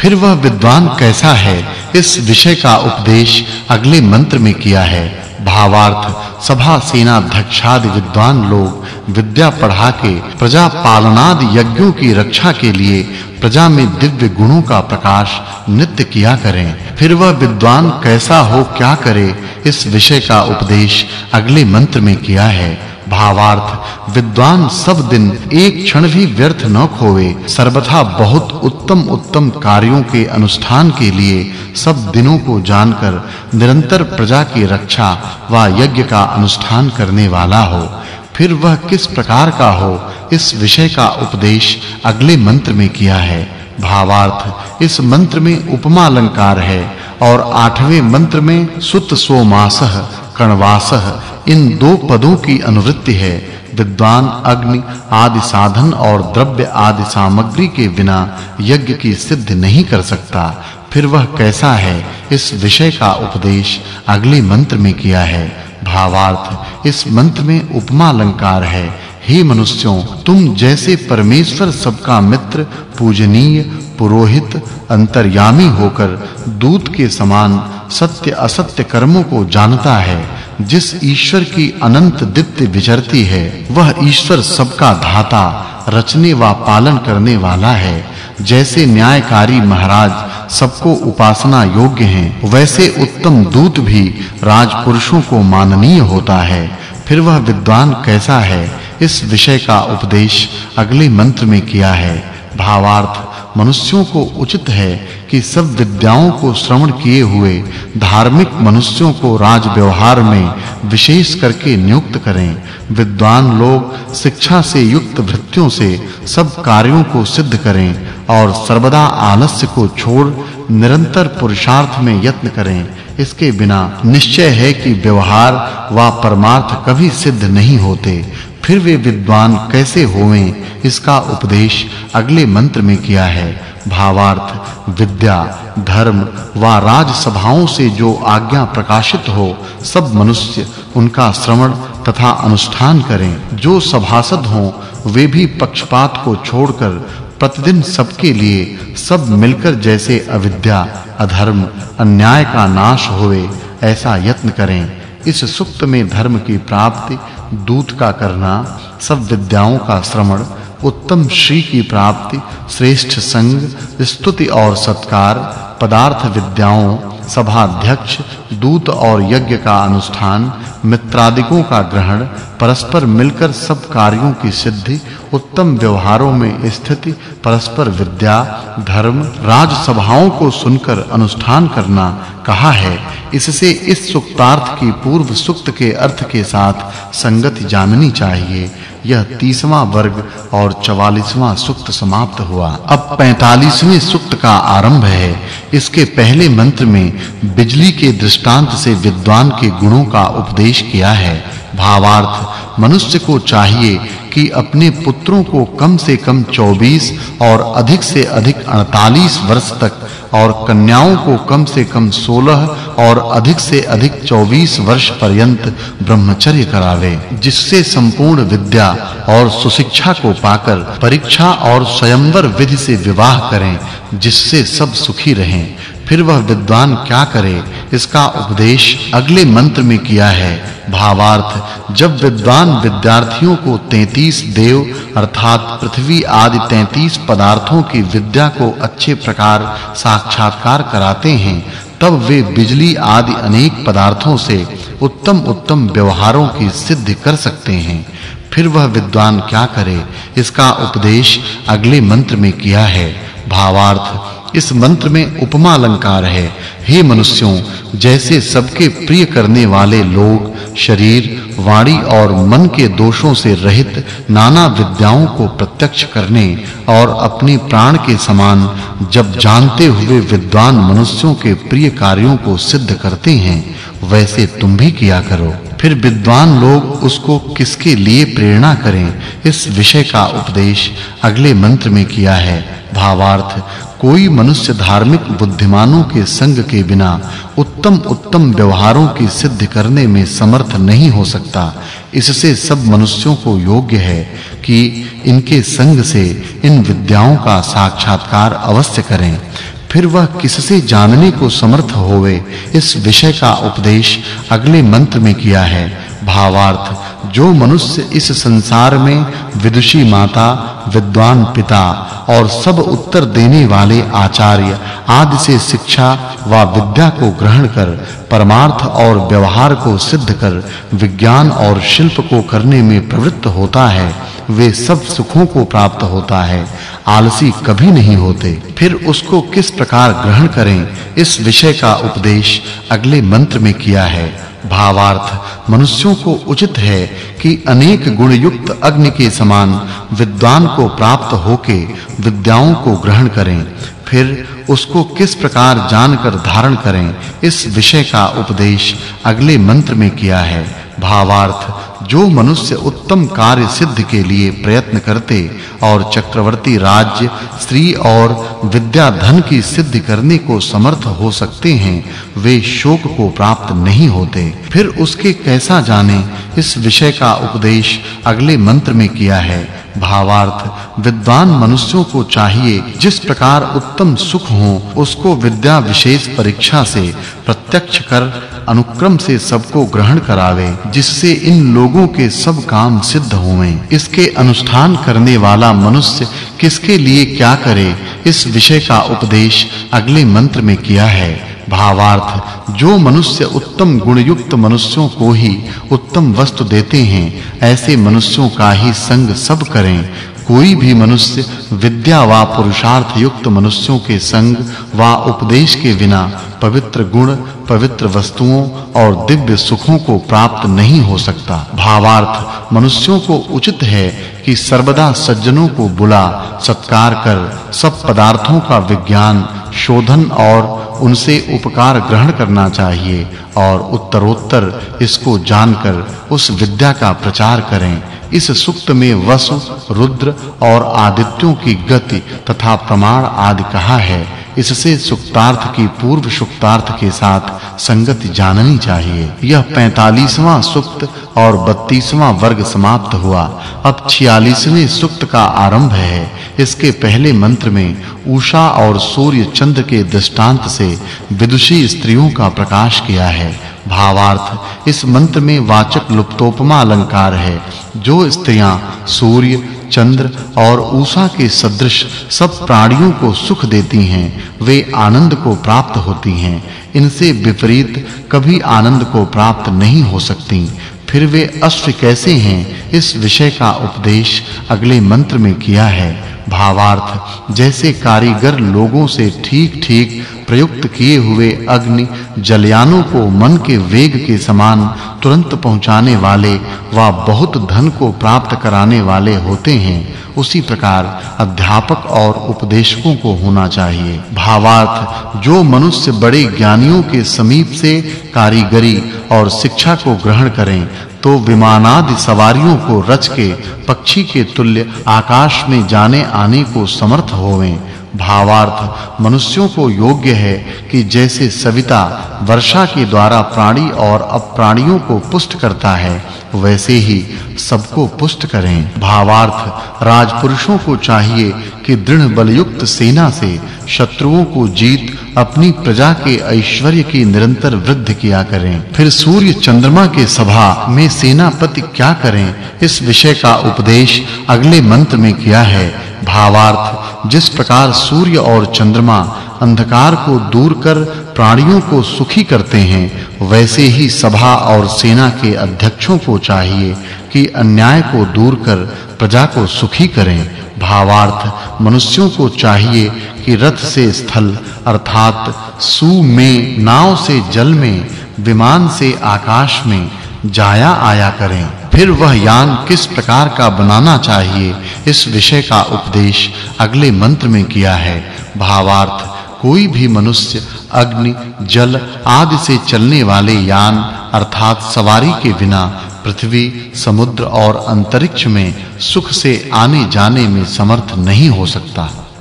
फिर वह विद्वान कैसा है? इस विषय का उपदेश अगले मंत्र में किया है। भावार्थ, सभा सेना अध्यक्षादि विद्वान लोग विद्या पढ़ा के, प्रजा पालनादि यज्ञों की रक्षा के लिए प्रजा में दिव्य गुणों का प्रकाश नित्य किया करें। फिर वह विद्वान कैसा हो, क्या करे? इस विषय का उपदेश अगले मंत्र में किया है। भावार्थ, विद्वान सब दिन एक क्षण भी व्यर्थ न खोवे। सर्वथा बहुत उत्तम उत्तम कार्यों के अनुष्ठान के लिए सब दिनों को जानकर निरंतर प्रजा की रक्षा व यज्ञ का अनुष्ठान करने वाला हो। फिर वह किस प्रकार का हो, इस विषय का उपदेश अगले मंत्र में किया है। भावार्थ, इस मंत्र में उपमा अलंकार है। और आठवें मंत्र में सुत सोमासह कणवासह इन दो पदों की अनुवृत्ति है। विद्वान अग्नि, आदि साधन और द्रव्य आदि सामग्री के बिना यज्ञ की सिद्धि नहीं कर सकता। फिर वह कैसा है? इस विषय का उपदेश अगले मंत्र में किया है। भावार्थ, इस मंत्र में उपमा अलंकार है। हे मनुष्यों, तुम जैसे परमेश्वर सबका मित्र, पूजनीय, पुरोहित, अंतर्यामी होकर दूत के समान सत्य असत्य कर्मों को जानता है, जिस ईश्वर की अनंत दीप्ति विचरती है, वह ईश्वर सबका धाता, रचने व पालन करने वाला है। जैसे न्यायकारी महाराज सबको उपासना योग्य हैं, वैसे उत्तम दूत भी राजपुरुषों को माननीय होता है। फिर वह विद्वान कैसा है? इस विषय का उपदेश अगले मंत्र में किया है। भावार्थ, मनुष्यों को उचित है कि सब विद्याओं को श्रवण किए हुए धार्मिक मनुष्यों को राज व्यवहार में विशेष करके नियुक्त करें। विद्वान लोग शिक्षा से युक्त वृत्तियों से सब कार्यों को सिद्ध करें और सर्वदा आलस्य को छोड़ निरंतर पुरुषार्थ में यत्न करें। इसके बिना निश्चय है कि व्यवहार व परमार्थ कभी सिद्ध नहीं होते। फिर वे विद्वान कैसे होवें? इसका उपदेश अगले मंत्र में किया है। भावार्थ, विद्या, धर्म व राजसभाओं से जो आज्ञा प्रकाशित हो, सब मनुष्य उनका श्रवण तथा अनुष्ठान करें। जो सभासद हों, वे भी पक्षपात को छोड़कर प्रतिदिन सबके लिए सब मिलकर जैसे अविद्या, अधर्म, अन्याय का नाश होवे, ऐसा यत्न करें। इस सुक्त में धर्म की प्राप्ति दूत का करना, सब विद्याओं का श्रवण, उत्तम श्री की प्राप्ति, श्रेष्ठ संग, स्तुति और सत्कार, पदार्थ विद्याओं, सभाध्यक्ष दूत और यज्ञ का अनुष्ठान मित्रादिकों का ग्रहण, परस्पर मिलकर सब कार्यों की सिद्धि, उत्तम व्यवहारों में स्थिति, परस्पर विद्या, धर्म, राजसभाओं को सुनकर अनुष्ठान करना कहा है। इससे इस सुक्तार्थ की पूर्व सुक्त के अर्थ के साथ संगति जाननी चाहिए। यह 30वां वर्ग और 44वां सुक्त समाप्त हुआ। अब 45वें सुक्त का आरंभ है। इसके पहले मंत्र में बिजली के दृष्टांत से विद्वान के गुणों का उपदेश किया है। भावार्थ, मनुष्य को चाहिए कि अपने पुत्रों को कम से कम 24 और अधिक से अधिक 48 वर्ष तक और कन्याओं को कम से कम 16 और अधिक से अधिक 24 वर्ष पर्यंत ब्रह्मचर्य करावे, जिससे संपूर्ण विद्या और सुशिक्षा को पाकर परीक्षा और स्वयंवर विधि से विवाह करें, जिससे सब सुखी रहें। फिर वह विद्वान क्या करे? इसका उपदेश अगले मंत्र में किया है। भावार्थ, जब विद्वान विद्यार्थियों को 33 देव अर्थात पृथ्वी आदि 33 पदार्थों की विद्या को अच्छे प्रकार साक्षात्कार कराते हैं, तब वे बिजली आदि अनेक पदार्थों से उत्तम उत्तम व्यवहारों की सिद्धि कर सकते हैं। फिर वह विद्वान क्या करे? इसका उपदेश अगले मंत्र में किया है। भावार्थ इस मंत्र में उपमा अलंकार है। हे मनुष्यों, जैसे सबके प्रिय करने वाले लोग शरीर, वाणी और मन के दोषों से रहित नाना विद्याओं को प्रत्यक्ष करने और अपने प्राण के समान जब जानते हुए विद्वान मनुष्यों के प्रिय कार्यों को सिद्ध करते हैं, वैसे तुम भी किया करो। फिर विद्वान लोग उसको किसके लिए प्रेरणा करें? इस विषय का उपदेश अगले मंत्र में किया है। भावार्थ, कोई मनुष्य धार्मिक बुद्धिमानों के संग के बिना उत्तम उत्तम व्यवहारों की सिद्ध करने में समर्थ नहीं हो सकता। इससे सब मनुष्यों को योग्य है कि इनके संग से इन विद्याओं का साक्षात्कार अवश्य करें। फिर वह किससे जानने को समर्थ होवे, इस विषय का उपदेश अगले मंत्र में किया है। भावार्थ, जो मनुष्य इस संसार में विदुषी माता, विद्वान पिता और सब उत्तर देने वाले आचार्य आदि से शिक्षा व विद्या को ग्रहण कर, परमार्थ और व्यवहार को सिद्ध कर, विज्ञान और शिल्प को करने में प्रवृत्त होता है वे सब सुखों को प्राप्त होता है। आलसी कभी नहीं होते। फिर उसको किस प्रकार ग्रहण करें? इस विषय का उपदेश अगले मंत्र में किया है। भावार्थ, मनुष्यों को उचित है कि अनेक गुण युक्त अग्नि के समान विद्वान को प्राप्त होके विद्याओं को ग्रहण करें। फिर उसको किस प्रकार जानकर धारण करें? इस विषय का उपदेश अगले मंत्र में किया है। भावार्थ, जो मनुष्य उत्तम कार्य सिद्ध के लिए प्रयत्न करते और चक्रवर्ती राज्य, स्त्री और विद्या धन की सिद्धि करने को समर्थ हो सकते हैं वे शोक को प्राप्त नहीं होते। फिर उसके कैसा जाने, इस विषय का उपदेश अगले मंत्र में किया है। भावार्थ, विद्वान मनुष्यों को चाहिए, जिस प्रकार उत्तम सुख हो, उसको विद्या विशेष परीक्षा से प्रत्यक्ष कर, अनुक्रम से सबको ग्रहण करावे, जिससे इन लोगों के सब काम सिद्ध होवें। इसके अनुष्ठान करने वाला मनुष्य किसके लिए क्या करे, इस विषय का उपदेश अगले मंत्र में किया है। भावार्थ। जो मनुष्य उत्तम गुणयुक्त मनुष्यों को ही उत्तम वस्तु देते हैं, ऐसे मनुष्यों का ही संग सब करें। कोई भी मनुष्य विद्या व पुरुषार्थ युक्त मनुष्यों के संग व उपदेश के बिना पवित्र गुण, पवित्र वस्तुओं और दिव्य सुखों को प्राप्त नहीं हो सकता। भावार्थ मनुष्यों को उचित है कि सर्वदा सज्जनों को बुला, सत्कार कर, सब पदार्थों का विज्ञान शोधन और उनसे उपकार ग्रहण करना चाहिए और उत्तरोत्तर इसको जानकर उस विद्या का प्रचार करें। इस सुक्त में वसु, रुद्र और आदित्यों की गति तथा प्रमाण आदि कहा है। इससे सुक्तार्थ की पूर्व सुक्तार्थ के साथ संगति जाननी चाहिए। यह 45वां सुक्त और 32वां वर्ग समाप्त हुआ। अब 46वें सुक्त का आरंभ है। इसके पहले मंत्र में उषा और सूर्य चंद्र के दृष्टांत से विदुषी स्त्रियों का प्रकाश किया है। भावार्थ, इस मंत्र में वाचक् लुप्तोपमा अलंकार है। जो स्त्रियाँ सूर्य चंद्र और उषा के सदृश सब प्राणियों को सुख देती हैं, वे आनंद को प्राप्त होती हैं। इनसे विपरीत कभी आनंद को प्राप्त नहीं हो सकती। फिर वे अश्व कैसे हैं? इस विषय का उपदेश अगले मंत्र में किया है। भावार्थ, जैसे कारीगर लोगों से ठीक-ठीक प्रयुक्त किए हुए अग्नि जलयानों को मन के वेग के समान तुरंत पहुँचाने वाले व बहुत धन को प्राप्त कराने वाले होते हैं उसी प्रकार अध्यापक और उपदेशकों को होना चाहिए। भावार्थ, जो मनुष्य बड़े ज्ञानियों के समीप से कारीगरी और शिक्षा को ग्रहण करें तो विमानादि सवारियों को रच के, पक्षी के तुल्य आकाश में जाने आने को समर्थ होवें। भावार्थ, मनुष्यों को योग्य है कि जैसे सविता वर्षा के द्वारा प्राणी और अप्राणियों को पुष्ट करता है वैसे ही सबको पुष्ट करें। भावार्थ राजपुरुषों को चाहिए कि दृढ़ बलयुक्त सेना से शत्रुओं को जीत, अपनी प्रजा के ऐश्वर्य की निरंतर वृद्धि किया करें। फिर सूर्य चंद्रमा के सभा में सेनापति क्या करें, इस विषय का उपदेश अगले मंत्र में किया है। भावार्थ, जिस प्रकार सूर्य और चंद्रमा अंधकार को दूर कर प्राणियों को सुखी करते हैं, वैसे ही सभा और सेना के अध्यक्षों को चाहिए कि अन्याय को दूर कर प्रजा को सुखी करें। भावार्थ मनुष्यों को चाहिए कि रथ से स्थल, अर्थात सु में, नाव से जल में, विमान से आकाश में जाया आया करें। फिर वह यान किस प्रकार का बनाना चाहिए, इस विषय का उपदेश अगले मंत्र में किया है। भावार्थ, कोई भी मनुष्य अग्नि, जल आदि से चलने वाले यान, अर्थात सवारी के बिना पृथ्वी समुद्र और अंतरिक्ष में सुख से आने जाने में समर्थ नहीं हो सकता।